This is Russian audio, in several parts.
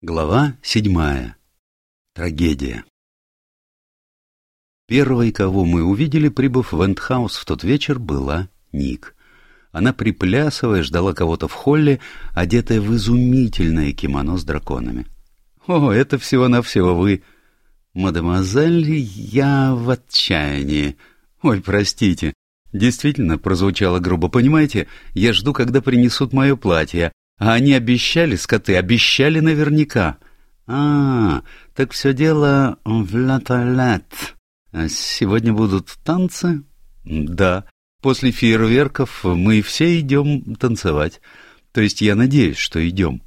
Глава седьмая. Трагедия. Первой, кого мы увидели, прибыв в Эндхаус в тот вечер, была Ник. Она, приплясывая, ждала кого-то в холле, одетая в изумительное кимоно с драконами. «О, это всего-навсего вы!» «Мадемуазель, я в отчаянии. Ой, простите. Действительно, прозвучало грубо. Понимаете, я жду, когда принесут мое платье, а они обещали, скоты, обещали наверняка. А, так все дело в ла туалет. Сегодня будут танцы? Да. После фейерверков мы все идем танцевать. То есть я надеюсь, что идем.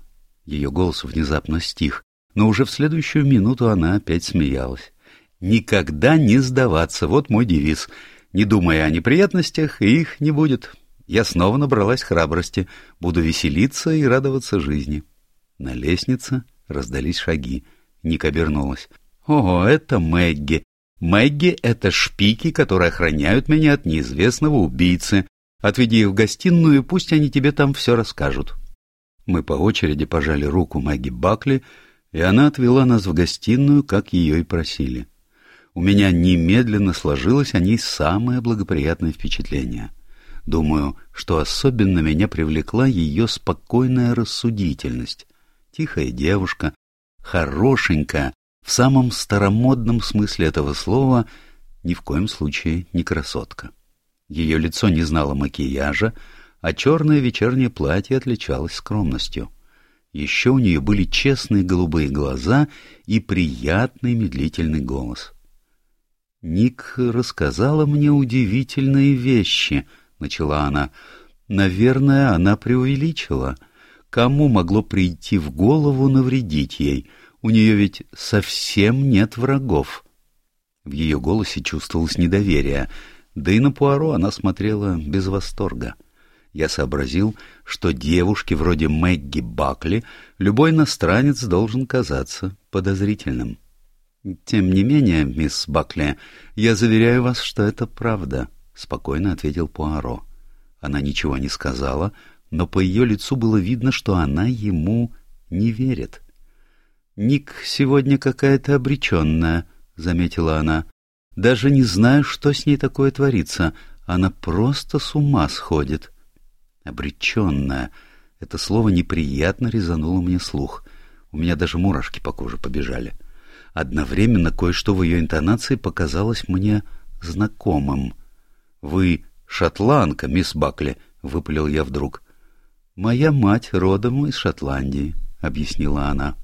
Ее голос внезапно стих, но уже в следующую минуту она опять смеялась. «Никогда не сдаваться, вот мой девиз. Не думая о неприятностях, их не будет. Я снова набралась храбрости, буду веселиться и радоваться жизни. На лестнице раздались шаги. Ник обернулась. «О, это Мэгги! Мэгги — это шпики, которые охраняют меня от неизвестного убийцы. Отведи их в гостиную, и пусть они тебе там все расскажут». Мы по очереди пожали руку Мэгги Бакли, и она отвела нас в гостиную, как ее и просили. У меня немедленно сложилось о ней самое благоприятное впечатление — Думаю, что особенно меня привлекла ее спокойная рассудительность. Тихая девушка, хорошенькая, в самом старомодном смысле этого слова, ни в коем случае не красотка. Ее лицо не знало макияжа, а черное вечернее платье отличалось скромностью. Еще у нее были честные голубые глаза и приятный медлительный голос. Ник рассказала мне удивительные вещи — начала она. Наверное, она преувеличила. Кому могло прийти в голову навредить ей? У нее ведь совсем нет врагов. В ее голосе чувствовалось недоверие, да и на Пуаро она смотрела без восторга. Я сообразил, что девушке вроде Мэгги Бакли любой иностранец должен казаться подозрительным. «Тем не менее, мисс Бакли, я заверяю вас, что это правда», — спокойно ответил Пуаро. Она ничего не сказала, но по ее лицу было видно, что она ему не верит. «Ник сегодня какая-то обреченная», — заметила она. «Даже не знаю, что с ней такое творится. Она просто с ума сходит». «Обреченная». Это слово неприятно резануло мне слух. У меня даже мурашки по коже побежали. Одновременно кое-что в ее интонации показалось мне знакомым. «Вы шотландка, мисс Бакли», — выпалил я вдруг. «Моя мать родом из Шотландии», — объяснила она.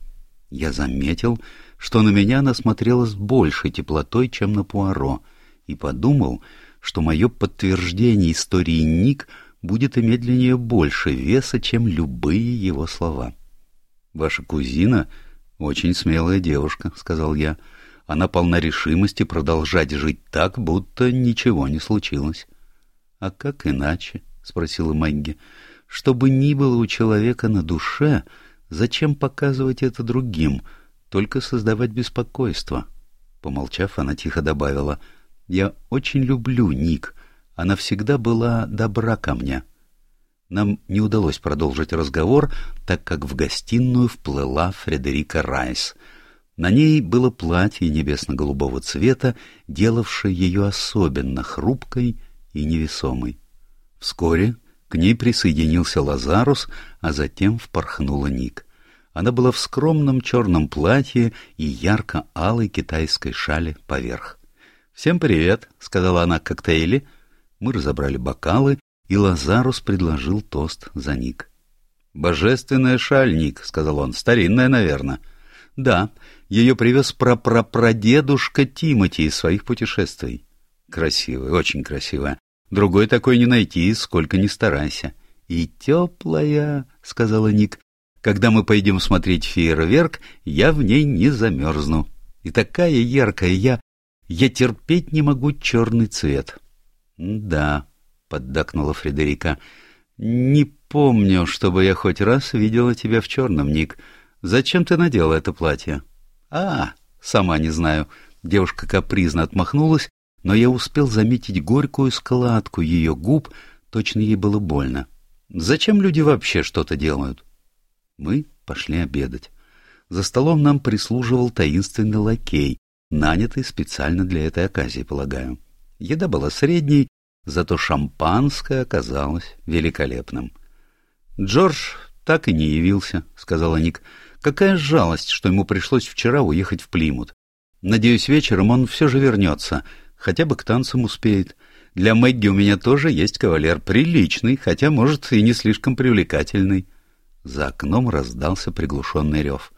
Я заметил, что на меня она смотрела с большей теплотой, чем на Пуаро, и подумал, что мое подтверждение истории Ник будет иметь для нее больше веса, чем любые его слова. «Ваша кузина очень смелая девушка», — сказал я. Она полна решимости продолжать жить так, будто ничего не случилось. — А как иначе? — спросила Мэгги. — Чтобы ни было у человека на душе, зачем показывать это другим, только создавать беспокойство? Помолчав, она тихо добавила. — Я очень люблю Ник. Она всегда была добра ко мне. Нам не удалось продолжить разговор, так как в гостиную вплыла Фредерика Райс — на ней было платье небесно-голубого цвета, делавшее ее особенно хрупкой и невесомой. Вскоре к ней присоединился Лазарус, а затем впорхнула Ник. Она была в скромном черном платье и ярко-алой китайской шале поверх. «Всем привет», — сказала она коктейли. Мы разобрали бокалы, и Лазарус предложил тост за Ник. «Божественная шаль, Ник», — сказал он, — «старинная, наверное». «Да, ее привез прапрапрадедушка Тимати из своих путешествий. Красивая, очень красивая. Другой такой не найти, сколько ни старайся. И теплая, — сказала Ник. Когда мы пойдем смотреть фейерверк, я в ней не замерзну. И такая яркая я... Я терпеть не могу черный цвет. — Да, — поддакнула Фредерика. — Не помню, чтобы я хоть раз видела тебя в черном, Ник. Зачем ты надела это платье? — «А, сама не знаю». Девушка капризно отмахнулась, но я успел заметить горькую складку ее губ, точно ей было больно. «Зачем люди вообще что-то делают?» Мы пошли обедать. За столом нам прислуживал таинственный лакей, нанятый специально для этой оказии, полагаю. Еда была средней, зато шампанское оказалось великолепным. «Джордж так и не явился», — сказала Ник. «Какая жалость, что ему пришлось вчера уехать в Плимут. Надеюсь, вечером он все же вернется, хотя бы к танцам успеет. Для Мэгги у меня тоже есть кавалер, приличный, хотя, может, и не слишком привлекательный». За окном раздался приглушенный рев.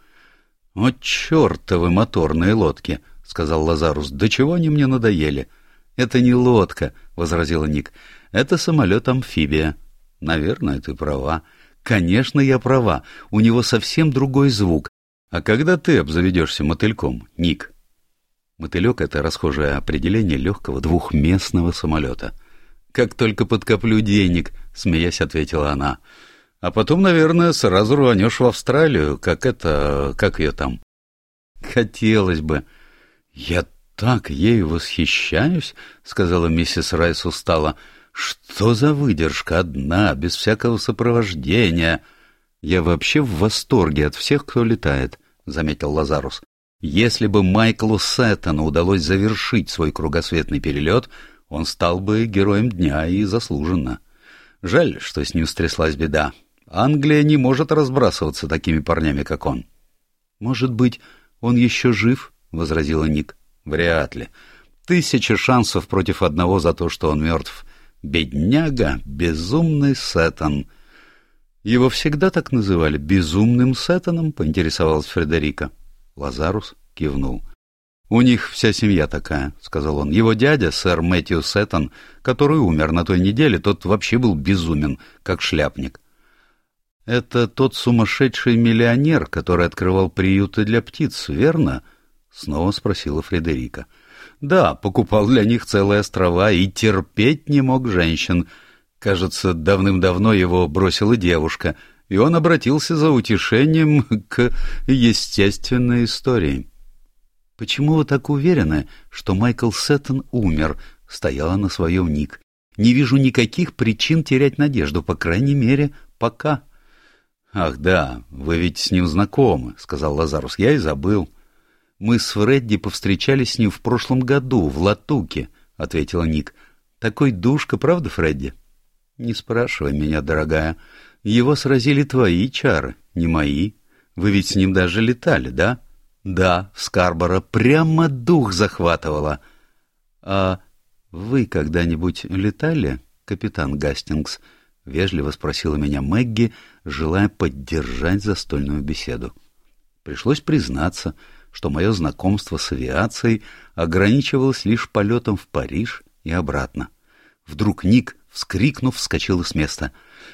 «О, чертовы моторные лодки!» — сказал Лазарус. «Да чего они мне надоели?» «Это не лодка», — возразила Ник. «Это самолет-амфибия». «Наверное, ты права». «Конечно, я права. У него совсем другой звук. А когда ты обзаведешься мотыльком, Ник?» Мотылек — это расхожее определение легкого двухместного самолета. «Как только подкоплю денег», — смеясь ответила она. «А потом, наверное, сразу рванешь в Австралию, как это... как ее там?» «Хотелось бы. Я так ею восхищаюсь», — сказала миссис Райс устало. «Что за выдержка одна, без всякого сопровождения?» «Я вообще в восторге от всех, кто летает», — заметил Лазарус. «Если бы Майклу Сеттону удалось завершить свой кругосветный перелет, он стал бы героем дня и заслуженно. Жаль, что с ним стряслась беда. Англия не может разбрасываться такими парнями, как он». «Может быть, он еще жив?» — возразила Ник. Вряд ли. Тысяча шансов против одного за то, что он мертв. Бедняга, безумный Сеттон. Его всегда так называли безумным Сеттоном, поинтересовалась Фредерика. Лазарус кивнул. «У них вся семья такая», — сказал он. «Его дядя, сэр Мэтью Сеттон, который умер на той неделе, тот вообще был безумен, как шляпник». «Это тот сумасшедший миллионер, который открывал приюты для птиц, верно?» — снова спросила Фредерика. «Да, покупал для них целые острова и терпеть не мог женщин. Кажется, давным-давно его бросила девушка, и он обратился за утешением к естественной истории». «Почему вы так уверены, что Майкл Сеттон умер?» — стояла на своем ник. «Не вижу никаких причин терять надежду, по крайней мере, пока». «Ах да, вы ведь с ним знакомы», — сказал Лазарус. «Я и забыл». Мы с Фредди повстречались с ним в прошлом году, в Латуке, — ответила Ник. — Такой душка, правда, Фредди? — Не спрашивай меня, дорогая. Его сразили твои чары, не мои. Вы ведь с ним даже летали, да? — Да, в Скарборо прямо дух захватывало. — А вы когда-нибудь летали, капитан Гастингс? — вежливо спросила меня Мэгги, желая поддержать застольную беседу. Пришлось признаться — что мое знакомство с авиацией ограничивалось лишь полетом в Париж и обратно. Вдруг Ник, вскрикнув, вскочила с места.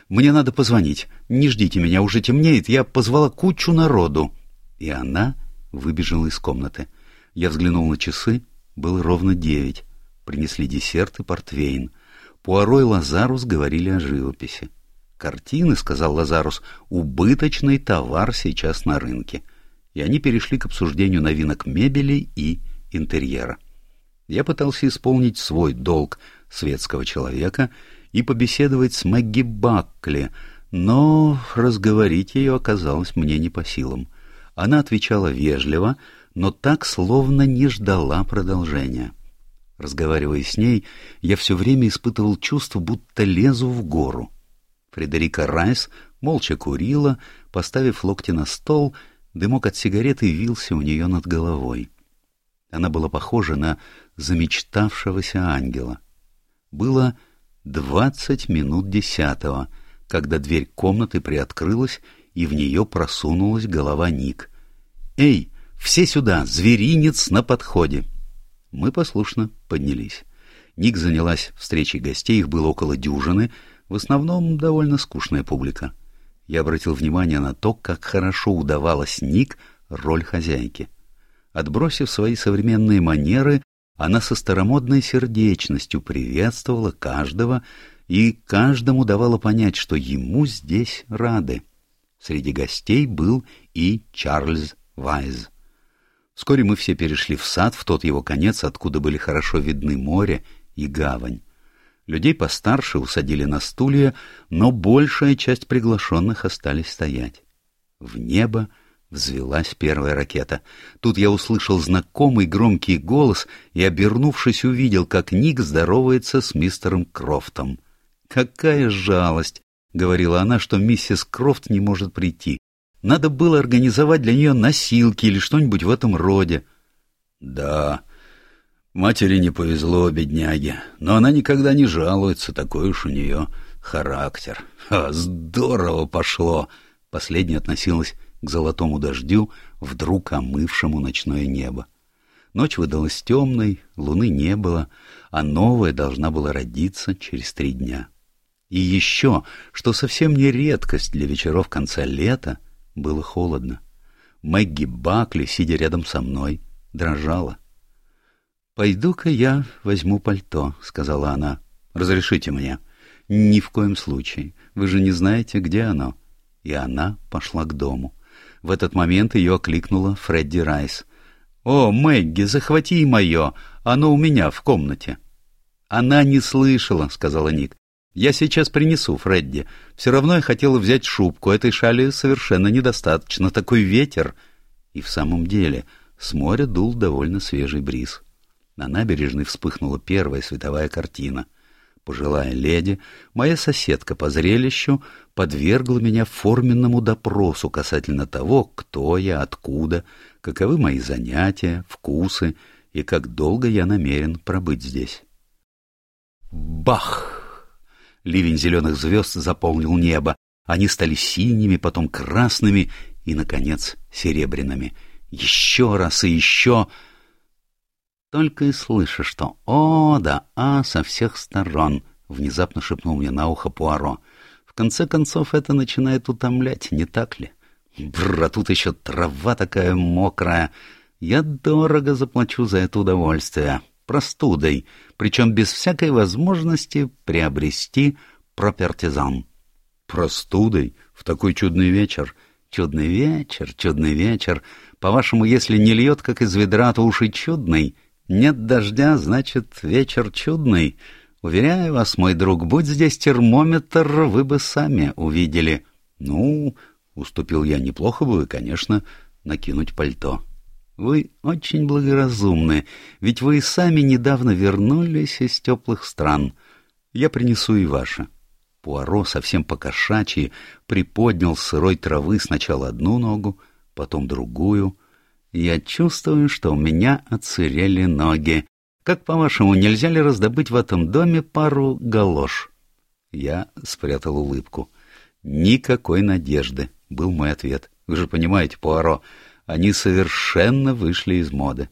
«Мне надо позвонить. Не ждите меня, уже темнеет. Я позвала кучу народу». И она выбежала из комнаты. Я взглянул на часы. Было ровно девять. Принесли десерт и портвейн. Пуаро и Лазарус говорили о живописи. «Картины, — сказал Лазарус, — убыточный товар сейчас на рынке» и они перешли к обсуждению новинок мебели и интерьера. Я пытался исполнить свой долг светского человека и побеседовать с Мэгги Бакли, но разговорить ее оказалось мне не по силам. Она отвечала вежливо, но так, словно не ждала продолжения. Разговаривая с ней, я все время испытывал чувство, будто лезу в гору. Фредерика Райс молча курила, поставив локти на стол — Дымок от сигареты вился у нее над головой. Она была похожа на замечтавшегося ангела. Было двадцать минут десятого, когда дверь комнаты приоткрылась, и в нее просунулась голова Ник. «Эй, все сюда! Зверинец на подходе!» Мы послушно поднялись. Ник занялась встречей гостей, их было около дюжины, в основном довольно скучная публика я обратил внимание на то, как хорошо удавалась Ник роль хозяйки. Отбросив свои современные манеры, она со старомодной сердечностью приветствовала каждого и каждому давала понять, что ему здесь рады. Среди гостей был и Чарльз Вайз. Вскоре мы все перешли в сад, в тот его конец, откуда были хорошо видны море и гавань. Людей постарше усадили на стулья, но большая часть приглашенных остались стоять. В небо Взвелась первая ракета. Тут я услышал знакомый громкий голос и, обернувшись, увидел, как Ник здоровается с мистером Крофтом. «Какая жалость!» — говорила она, что миссис Крофт не может прийти. «Надо было организовать для нее носилки или что-нибудь в этом роде». «Да, матери не повезло, бедняге, но она никогда не жалуется, такой уж у нее характер. А, здорово пошло!» Последняя относилась к золотому дождю, вдруг омывшему ночное небо. Ночь выдалась темной, луны не было, а новая должна была родиться через три дня. И еще, что совсем не редкость для вечеров конца лета, было холодно. Мэгги Бакли, сидя рядом со мной, дрожала. «Пойду-ка я возьму пальто», — сказала она. «Разрешите мне?» «Ни в коем случае. Вы же не знаете, где оно». И она пошла к дому. В этот момент ее окликнула Фредди Райс. «О, Мэгги, захвати мое! Оно у меня в комнате!» «Она не слышала», — сказала Ник. «Я сейчас принесу, Фредди. Все равно я хотела взять шубку. Этой шали совершенно недостаточно. Такой ветер!» И в самом деле с моря дул довольно свежий бриз. На набережной вспыхнула первая световая картина пожилая леди, моя соседка по зрелищу, подвергла меня форменному допросу касательно того, кто я, откуда, каковы мои занятия, вкусы и как долго я намерен пробыть здесь. Бах! Ливень зеленых звезд заполнил небо. Они стали синими, потом красными и, наконец, серебряными. Еще раз и еще только и слышишь, что «О, да, а» со всех сторон, — внезапно шепнул мне на ухо Пуаро. В конце концов, это начинает утомлять, не так ли? Бррр, а тут еще трава такая мокрая. Я дорого заплачу за это удовольствие. Простудой, причем без всякой возможности приобрести пропертизан. Простудой? В такой чудный вечер? Чудный вечер, чудный вечер. По-вашему, если не льет, как из ведра, то уж и чудный. Нет дождя, значит, вечер чудный. Уверяю вас, мой друг, будь здесь термометр, вы бы сами увидели. Ну, уступил я, неплохо бы, конечно, накинуть пальто. Вы очень благоразумны, ведь вы и сами недавно вернулись из теплых стран. Я принесу и ваше. Пуаро совсем по-кошачьи приподнял сырой травы сначала одну ногу, потом другую — я чувствую, что у меня отсырели ноги. Как, по-вашему, нельзя ли раздобыть в этом доме пару галош? Я спрятал улыбку. Никакой надежды, был мой ответ. Вы же понимаете, Пуаро, они совершенно вышли из моды.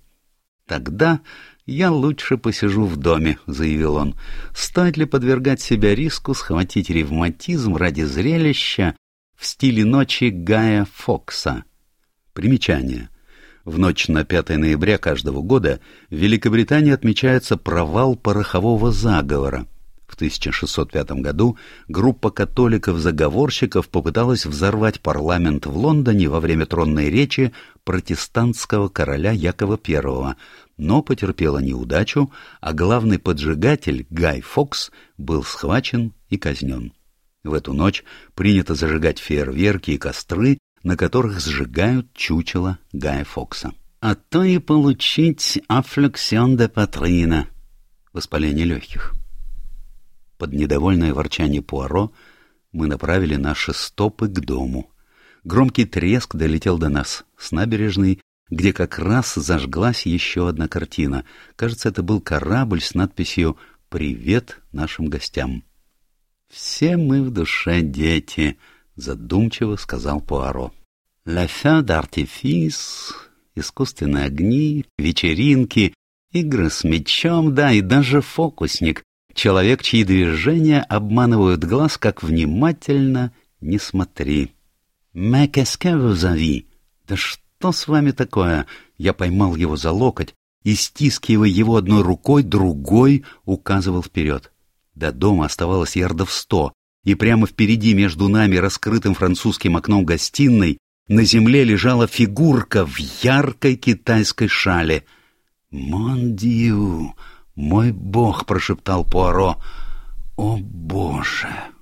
Тогда я лучше посижу в доме, заявил он. Стоит ли подвергать себя риску схватить ревматизм ради зрелища в стиле ночи Гая Фокса? Примечание. В ночь на 5 ноября каждого года в Великобритании отмечается провал порохового заговора. В 1605 году группа католиков-заговорщиков попыталась взорвать парламент в Лондоне во время тронной речи протестантского короля Якова I, но потерпела неудачу, а главный поджигатель Гай Фокс был схвачен и казнен. В эту ночь принято зажигать фейерверки и костры на которых сжигают чучело Гая Фокса. А то и получить аффлексион де патрина, воспаление легких. Под недовольное ворчание Пуаро мы направили наши стопы к дому. Громкий треск долетел до нас с набережной, где как раз зажглась еще одна картина. Кажется, это был корабль с надписью «Привет нашим гостям». «Все мы в душе дети», — задумчиво сказал Пуаро. «Ля фе d'artifice», искусственные огни, вечеринки, игры с мечом, да, и даже фокусник, человек, чьи движения обманывают глаз, как внимательно не смотри. «Mais qu'est-ce que vous avez?» «Да что с вами такое?» Я поймал его за локоть и, стискивая его одной рукой, другой указывал вперед. До дома оставалось ярдов сто, и прямо впереди между нами раскрытым французским окном гостиной на земле лежала фигурка в яркой китайской шале. «Мон дью! Мой бог!» — прошептал Пуаро. «О, боже!»